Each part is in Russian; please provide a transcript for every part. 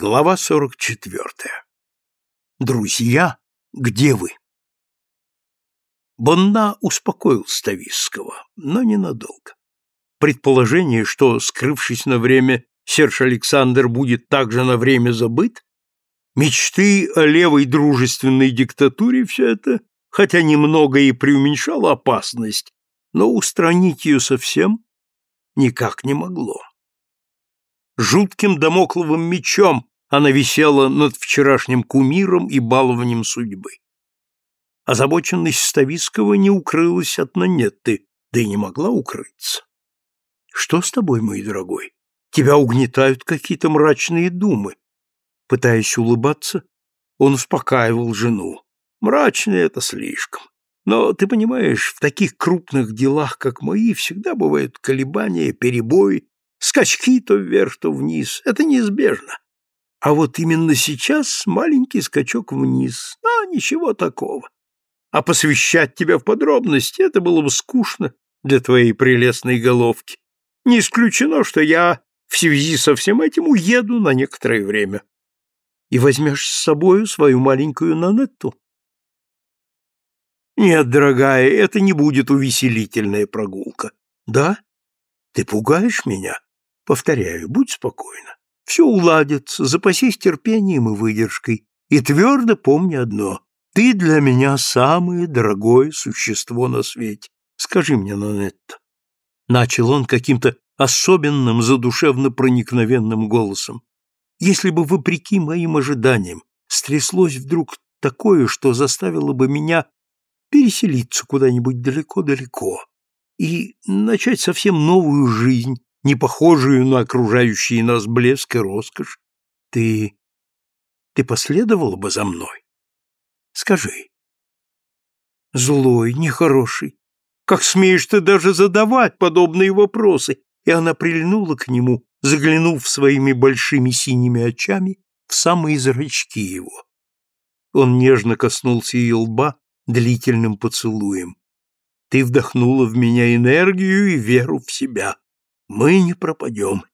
Глава 44. Друзья, где вы? Бонна успокоил Стависского, но ненадолго. Предположение, что, скрывшись на время, Серж Александр будет также на время забыт, мечты о левой дружественной диктатуре все это, хотя немного и преуменьшало опасность, но устранить ее совсем никак не могло. Жутким домокловым мечом она висела над вчерашним кумиром и балованием судьбы. Озабоченность Ставиского не укрылась от Нанетты, да и не могла укрыться. «Что с тобой, мой дорогой? Тебя угнетают какие-то мрачные думы». Пытаясь улыбаться, он успокаивал жену. «Мрачные — это слишком. Но, ты понимаешь, в таких крупных делах, как мои, всегда бывают колебания, перебои, Скачки то вверх, то вниз. Это неизбежно. А вот именно сейчас маленький скачок вниз. А, ничего такого. А посвящать тебя в подробности это было бы скучно для твоей прелестной головки. Не исключено, что я в связи со всем этим уеду на некоторое время. И возьмешь с собою свою маленькую Нанетту? Нет, дорогая, это не будет увеселительная прогулка. Да? Ты пугаешь меня? Повторяю, будь спокойна. Все уладится, запасись терпением и выдержкой. И твердо помни одно. Ты для меня самое дорогое существо на свете. Скажи мне, Нанетта. Начал он каким-то особенным, задушевно проникновенным голосом. Если бы, вопреки моим ожиданиям, стряслось вдруг такое, что заставило бы меня переселиться куда-нибудь далеко-далеко и начать совсем новую жизнь, не похожую на окружающий нас блеск и роскошь, ты... ты последовала бы за мной? Скажи. Злой, нехороший. Как смеешь ты даже задавать подобные вопросы? И она прильнула к нему, заглянув своими большими синими очами в самые зрачки его. Он нежно коснулся ее лба длительным поцелуем. Ты вдохнула в меня энергию и веру в себя. Мы не пропадем.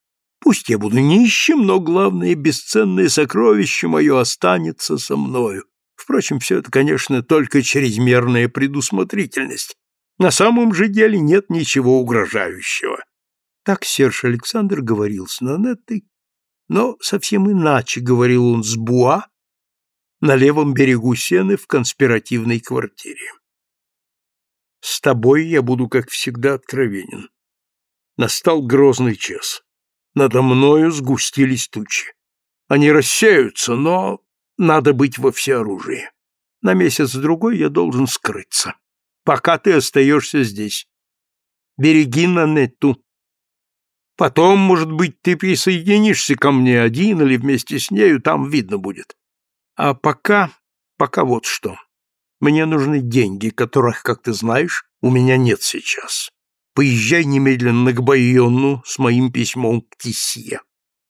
Пусть я буду нищим, но главное бесценное сокровище мое останется со мною. Впрочем, все это, конечно, только чрезмерная предусмотрительность. На самом же деле нет ничего угрожающего. Так Серж Александр говорил с Нанеттой, но совсем иначе говорил он с Буа на левом берегу Сены в конспиративной квартире. «С тобой я буду, как всегда, откровенен. Настал грозный час. Надо мною сгустились тучи. Они рассеются, но надо быть во всеоружии. На месяц-другой я должен скрыться. Пока ты остаешься здесь. Береги Нанетту. Потом, может быть, ты присоединишься ко мне один или вместе с нею, там видно будет. А пока, пока вот что. Мне нужны деньги, которых, как ты знаешь, у меня нет сейчас. Поезжай немедленно к Байонну с моим письмом к Тисье.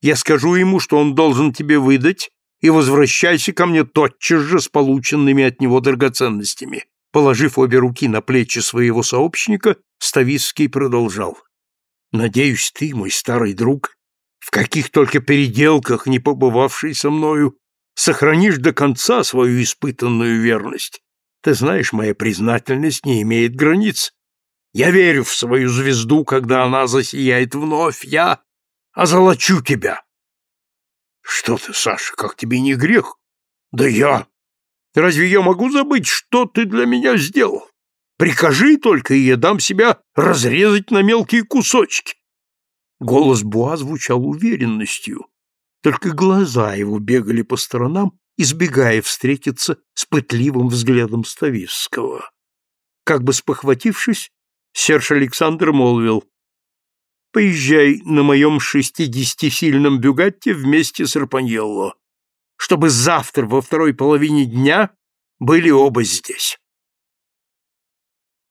Я скажу ему, что он должен тебе выдать, и возвращайся ко мне тотчас же с полученными от него драгоценностями. Положив обе руки на плечи своего сообщника, Ставицкий продолжал. «Надеюсь, ты, мой старый друг, в каких только переделках, не побывавший со мною, сохранишь до конца свою испытанную верность. Ты знаешь, моя признательность не имеет границ. Я верю в свою звезду, когда она засияет вновь. Я озолочу тебя. Что ты, Саша, как тебе не грех? Да я... Разве я могу забыть, что ты для меня сделал? Прикажи только, и я дам себя разрезать на мелкие кусочки. Голос Буа звучал уверенностью, только глаза его бегали по сторонам, избегая встретиться с пытливым взглядом Стависского. Как бы спохватившись, Серж Александр молвил, «Поезжай на моем шестидесятисильном бюгатте вместе с Рапаньелло, чтобы завтра во второй половине дня были оба здесь».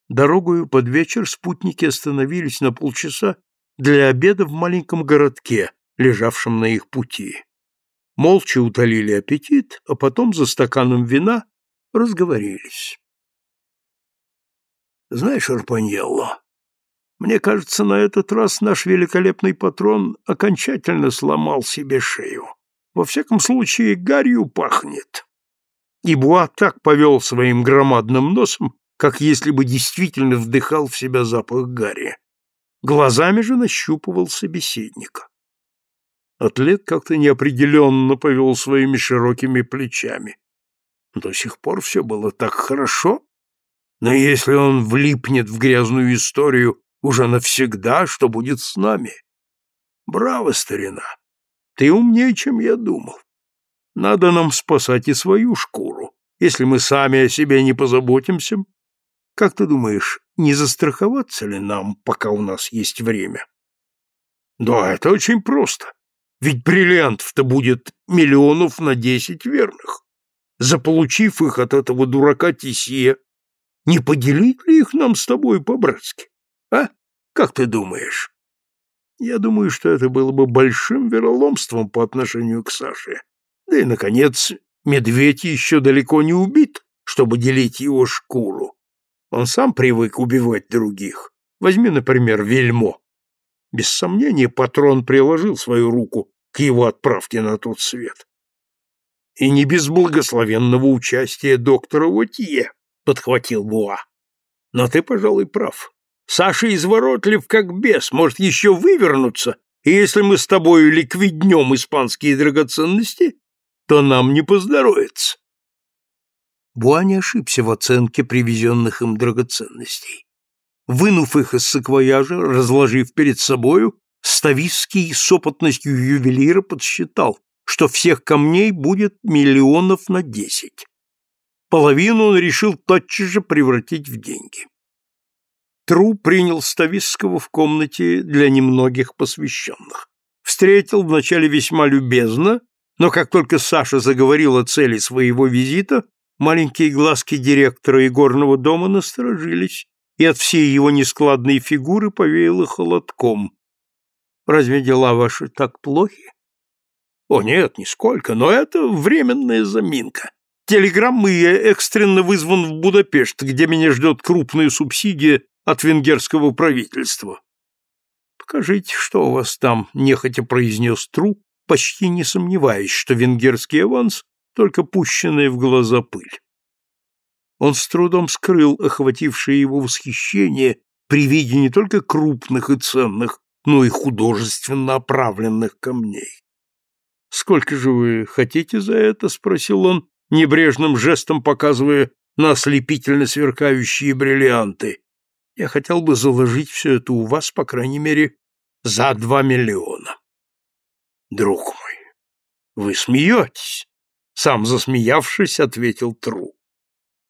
Дорогою под вечер спутники остановились на полчаса для обеда в маленьком городке, лежавшем на их пути. Молча утолили аппетит, а потом за стаканом вина разговорились. Знаешь, Арпаньелло, мне кажется, на этот раз наш великолепный патрон окончательно сломал себе шею. Во всяком случае, гарью пахнет. И Буа так повел своим громадным носом, как если бы действительно вдыхал в себя запах гари. Глазами же нащупывал собеседника. Атлет как-то неопределенно повел своими широкими плечами. До сих пор все было так хорошо, но если он влипнет в грязную историю уже навсегда, что будет с нами? Браво, старина! Ты умнее, чем я думал. Надо нам спасать и свою шкуру. Если мы сами о себе не позаботимся, как ты думаешь, не застраховаться ли нам, пока у нас есть время? Да, это очень просто. Ведь бриллиантов-то будет миллионов на десять верных. Заполучив их от этого дурака Тисье, не поделить ли их нам с тобой по-братски? А? Как ты думаешь? Я думаю, что это было бы большим вероломством по отношению к Саше. Да и, наконец, медведь еще далеко не убит, чтобы делить его шкуру. Он сам привык убивать других. Возьми, например, Вельмо. Без сомнения, патрон приложил свою руку к его отправке на тот свет. И не без благословенного участия доктора Вотье, подхватил Буа. Но ты, пожалуй, прав. Саша изворотлив как бес, может еще вывернуться, и если мы с тобою ликвиднем испанские драгоценности, то нам не поздоровится. Буа не ошибся в оценке привезенных им драгоценностей. Вынув их из саквояжа, разложив перед собою, Ставиский с опытностью ювелира подсчитал, что всех камней будет миллионов на десять. Половину он решил тотчас же превратить в деньги. Тру принял Стависского в комнате для немногих посвященных. Встретил вначале весьма любезно, но как только Саша заговорил о цели своего визита, маленькие глазки директора игорного дома насторожились, и от всей его нескладной фигуры повеяло холодком. «Разве дела ваши так плохи?» «О, нет, нисколько, но это временная заминка. Телеграммы я экстренно вызван в Будапешт, где меня ждет крупная субсидия от венгерского правительства. Покажите, что у вас там, нехотя произнес Тру, почти не сомневаясь, что венгерский аванс только пущенная в глаза пыль. Он с трудом скрыл охватившее его восхищение при виде не только крупных и ценных, но и художественно оправленных камней. «Сколько же вы хотите за это?» — спросил он, небрежным жестом показывая на ослепительно сверкающие бриллианты. Я хотел бы заложить все это у вас, по крайней мере, за два миллиона. Друг мой, вы смеетесь? Сам засмеявшись, ответил Тру.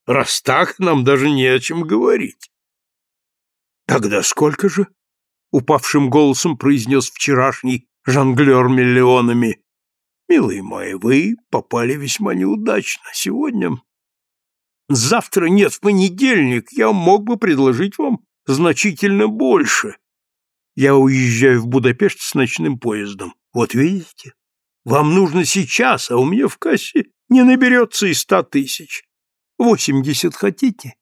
Раз так, нам даже не о чем говорить. Тогда сколько же? Упавшим голосом произнес вчерашний жонглер миллионами. Милый мой, вы попали весьма неудачно. Сегодня Завтра нет, в понедельник я мог бы предложить вам значительно больше. Я уезжаю в Будапешт с ночным поездом. Вот видите? Вам нужно сейчас, а у меня в кассе не наберется и ста тысяч. Восемьдесят хотите?